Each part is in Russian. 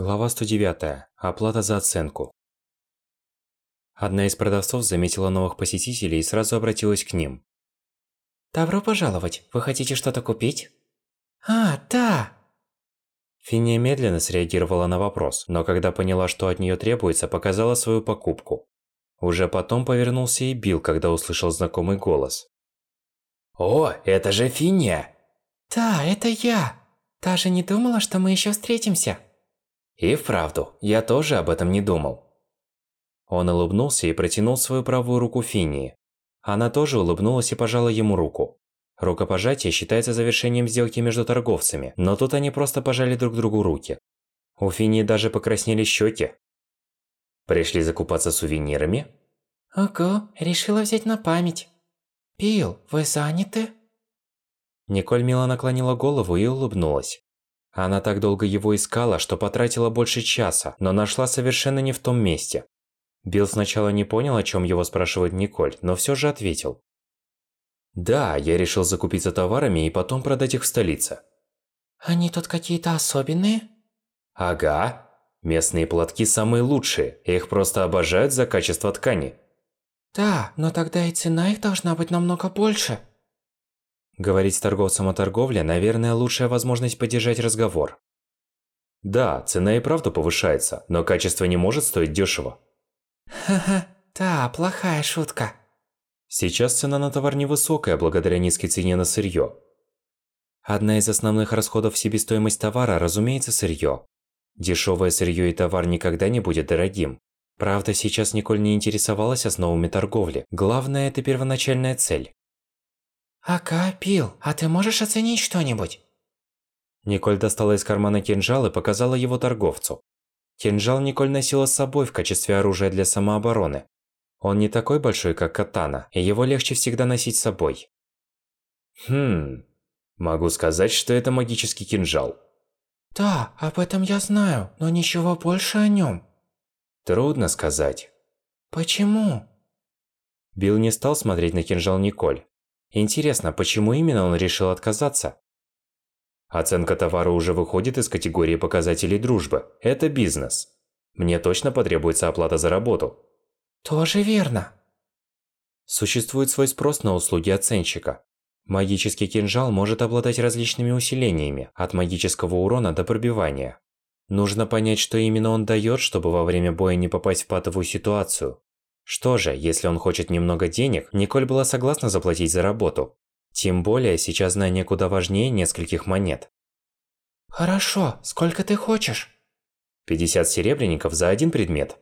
Глава 109. Оплата за оценку. Одна из продавцов заметила новых посетителей и сразу обратилась к ним. «Добро пожаловать! Вы хотите что-то купить?» «А, да!» Финия медленно среагировала на вопрос, но когда поняла, что от нее требуется, показала свою покупку. Уже потом повернулся и бил, когда услышал знакомый голос. «О, это же Финия!» «Да, это я! Даже не думала, что мы еще встретимся!» И вправду, я тоже об этом не думал. Он улыбнулся и протянул свою правую руку Финии. Она тоже улыбнулась и пожала ему руку. Рукопожатие считается завершением сделки между торговцами, но тут они просто пожали друг другу руки. У Финии даже покраснели щеки. Пришли закупаться сувенирами? Ого, решила взять на память. Пил, вы заняты? Николь мило наклонила голову и улыбнулась. Она так долго его искала, что потратила больше часа, но нашла совершенно не в том месте. Билл сначала не понял, о чем его спрашивает Николь, но все же ответил. «Да, я решил закупиться товарами и потом продать их в столице». «Они тут какие-то особенные?» «Ага. Местные платки самые лучшие, их просто обожают за качество ткани». «Да, но тогда и цена их должна быть намного больше». Говорить с торговцем о торговле, наверное, лучшая возможность поддержать разговор. Да, цена и правда повышается, но качество не может стоить дешево. Ха-ха, да, плохая шутка. Сейчас цена на товар невысокая благодаря низкой цене на сырье. Одна из основных расходов в себестоимость товара, разумеется, сырье. Дешевое сырье и товар никогда не будет дорогим. Правда, сейчас Николь не интересовалась основами торговли. Главное – это первоначальная цель. «Ага, Пил, а ты можешь оценить что-нибудь?» Николь достала из кармана кинжал и показала его торговцу. Кинжал Николь носила с собой в качестве оружия для самообороны. Он не такой большой, как катана, и его легче всегда носить с собой. Хм... Могу сказать, что это магический кинжал. Да, об этом я знаю, но ничего больше о нем. Трудно сказать. Почему? Билл не стал смотреть на кинжал Николь. Интересно, почему именно он решил отказаться? Оценка товара уже выходит из категории показателей дружбы. Это бизнес. Мне точно потребуется оплата за работу. Тоже верно. Существует свой спрос на услуги оценщика. Магический кинжал может обладать различными усилениями, от магического урона до пробивания. Нужно понять, что именно он дает, чтобы во время боя не попасть в патовую ситуацию. Что же, если он хочет немного денег, Николь была согласна заплатить за работу. Тем более, сейчас знание куда важнее нескольких монет. Хорошо, сколько ты хочешь? 50 серебряников за один предмет.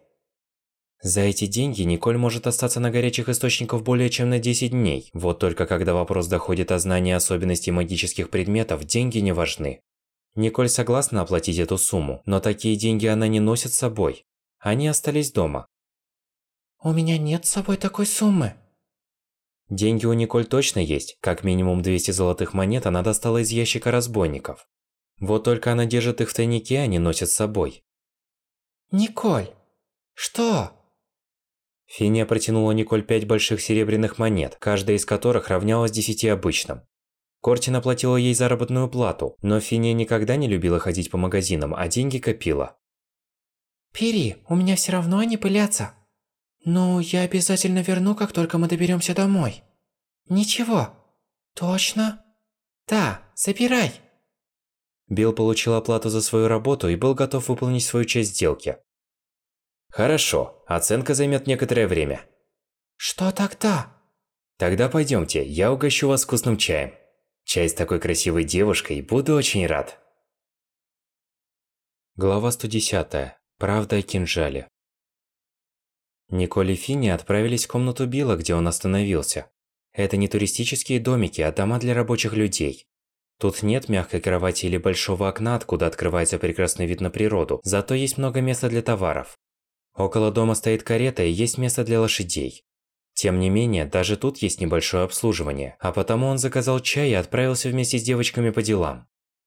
За эти деньги Николь может остаться на горячих источниках более чем на 10 дней. Вот только когда вопрос доходит о знании особенностей магических предметов, деньги не важны. Николь согласна оплатить эту сумму, но такие деньги она не носит с собой. Они остались дома. У меня нет с собой такой суммы. Деньги у Николь точно есть. Как минимум 200 золотых монет она достала из ящика разбойников. Вот только она держит их в тайнике, а не носит с собой. Николь, что? Финия протянула Николь пять больших серебряных монет, каждая из которых равнялась десяти обычным. Кортин оплатила ей заработную плату, но Финия никогда не любила ходить по магазинам, а деньги копила. Пери, у меня все равно они пылятся. «Ну, я обязательно верну, как только мы доберемся домой». «Ничего». «Точно?» «Да, забирай». Билл получил оплату за свою работу и был готов выполнить свою часть сделки. Хорошо, оценка займет некоторое время. Что тогда? Тогда пойдемте, я угощу вас вкусным чаем. Чай с такой красивой девушкой, буду очень рад. Глава 110. Правда о кинжале. Николь и Финни отправились в комнату Билла, где он остановился. Это не туристические домики, а дома для рабочих людей. Тут нет мягкой кровати или большого окна, откуда открывается прекрасный вид на природу, зато есть много места для товаров. Около дома стоит карета и есть место для лошадей. Тем не менее, даже тут есть небольшое обслуживание, а потому он заказал чай и отправился вместе с девочками по делам.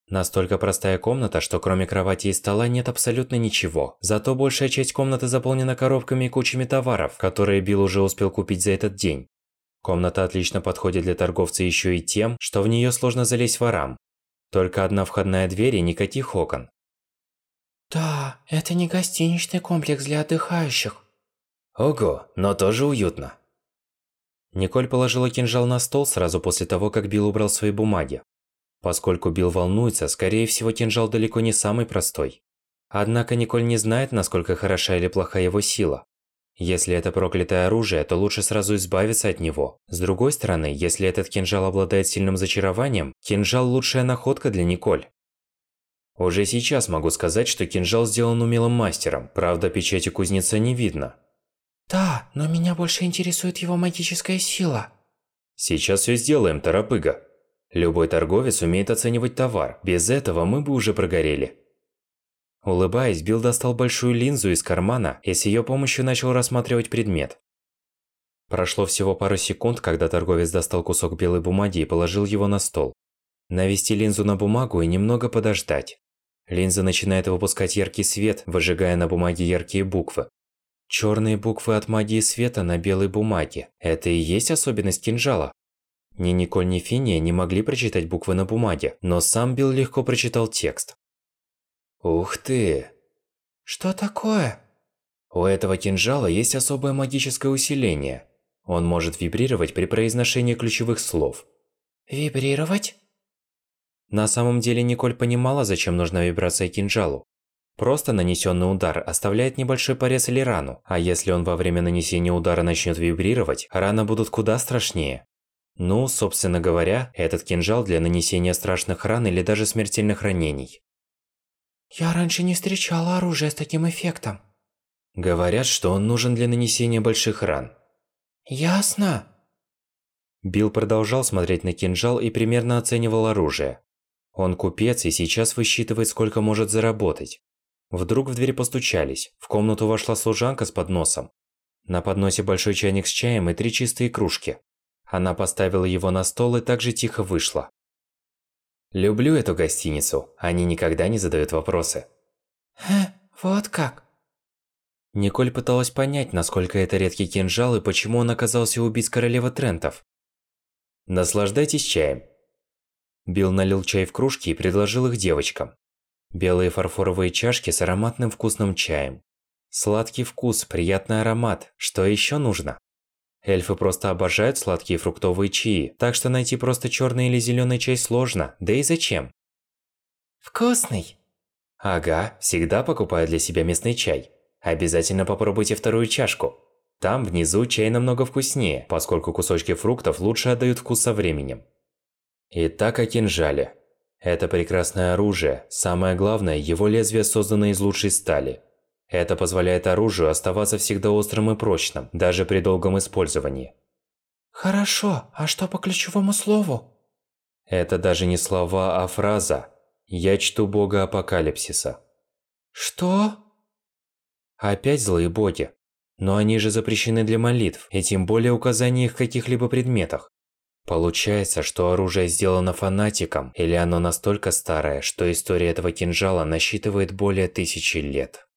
Настолько простая комната, что кроме кровати и стола нет абсолютно ничего. Зато большая часть комнаты заполнена коробками и кучами товаров, которые Билл уже успел купить за этот день. Комната отлично подходит для торговца еще и тем, что в нее сложно залезть ворам. Только одна входная дверь и никаких окон. Да, это не гостиничный комплекс для отдыхающих. Ого, но тоже уютно. Николь положила кинжал на стол сразу после того, как Билл убрал свои бумаги. Поскольку Билл волнуется, скорее всего, кинжал далеко не самый простой. Однако Николь не знает, насколько хороша или плоха его сила. Если это проклятое оружие, то лучше сразу избавиться от него. С другой стороны, если этот кинжал обладает сильным зачарованием, кинжал – лучшая находка для Николь. Уже сейчас могу сказать, что кинжал сделан умелым мастером, правда печати кузнеца не видно. Да, но меня больше интересует его магическая сила. Сейчас все сделаем, торопыга. Любой торговец умеет оценивать товар, без этого мы бы уже прогорели. Улыбаясь, Билл достал большую линзу из кармана и с ее помощью начал рассматривать предмет. Прошло всего пару секунд, когда торговец достал кусок белой бумаги и положил его на стол. Навести линзу на бумагу и немного подождать. Линза начинает выпускать яркий свет, выжигая на бумаге яркие буквы. Черные буквы от магии света на белой бумаге. Это и есть особенность кинжала. Ни Николь, ни Финия не могли прочитать буквы на бумаге, но сам Билл легко прочитал текст. Ух ты! Что такое? У этого кинжала есть особое магическое усиление. Он может вибрировать при произношении ключевых слов. Вибрировать? На самом деле Николь понимала, зачем нужна вибрация кинжалу. Просто нанесенный удар оставляет небольшой порез или рану, а если он во время нанесения удара начнет вибрировать, раны будут куда страшнее. Ну, собственно говоря, этот кинжал для нанесения страшных ран или даже смертельных ранений. Я раньше не встречала оружие с таким эффектом. Говорят, что он нужен для нанесения больших ран. Ясно. Билл продолжал смотреть на кинжал и примерно оценивал оружие. Он купец и сейчас высчитывает, сколько может заработать. Вдруг в дверь постучались. В комнату вошла служанка с подносом. На подносе большой чайник с чаем и три чистые кружки. Она поставила его на стол и также тихо вышла. Люблю эту гостиницу. Они никогда не задают вопросы. Хе, вот как. Николь пыталась понять, насколько это редкий кинжал и почему он оказался убить королевы Трентов. Наслаждайтесь чаем. Билл налил чай в кружки и предложил их девочкам. Белые фарфоровые чашки с ароматным вкусным чаем. Сладкий вкус, приятный аромат. Что еще нужно? Эльфы просто обожают сладкие фруктовые чаи, так что найти просто черный или зеленый чай сложно, да и зачем? Вкусный. Ага, всегда покупаю для себя местный чай. Обязательно попробуйте вторую чашку. Там внизу чай намного вкуснее, поскольку кусочки фруктов лучше отдают вкус со временем. Итак о кинжале. Это прекрасное оружие, самое главное, его лезвие создано из лучшей стали – это позволяет оружию оставаться всегда острым и прочным, даже при долгом использовании. Хорошо, а что по ключевому слову? Это даже не слова, а фраза. Я чту бога апокалипсиса. Что? Опять злые боги. Но они же запрещены для молитв, и тем более указания их каких-либо предметах. Получается, что оружие сделано фанатиком, или оно настолько старое, что история этого кинжала насчитывает более тысячи лет.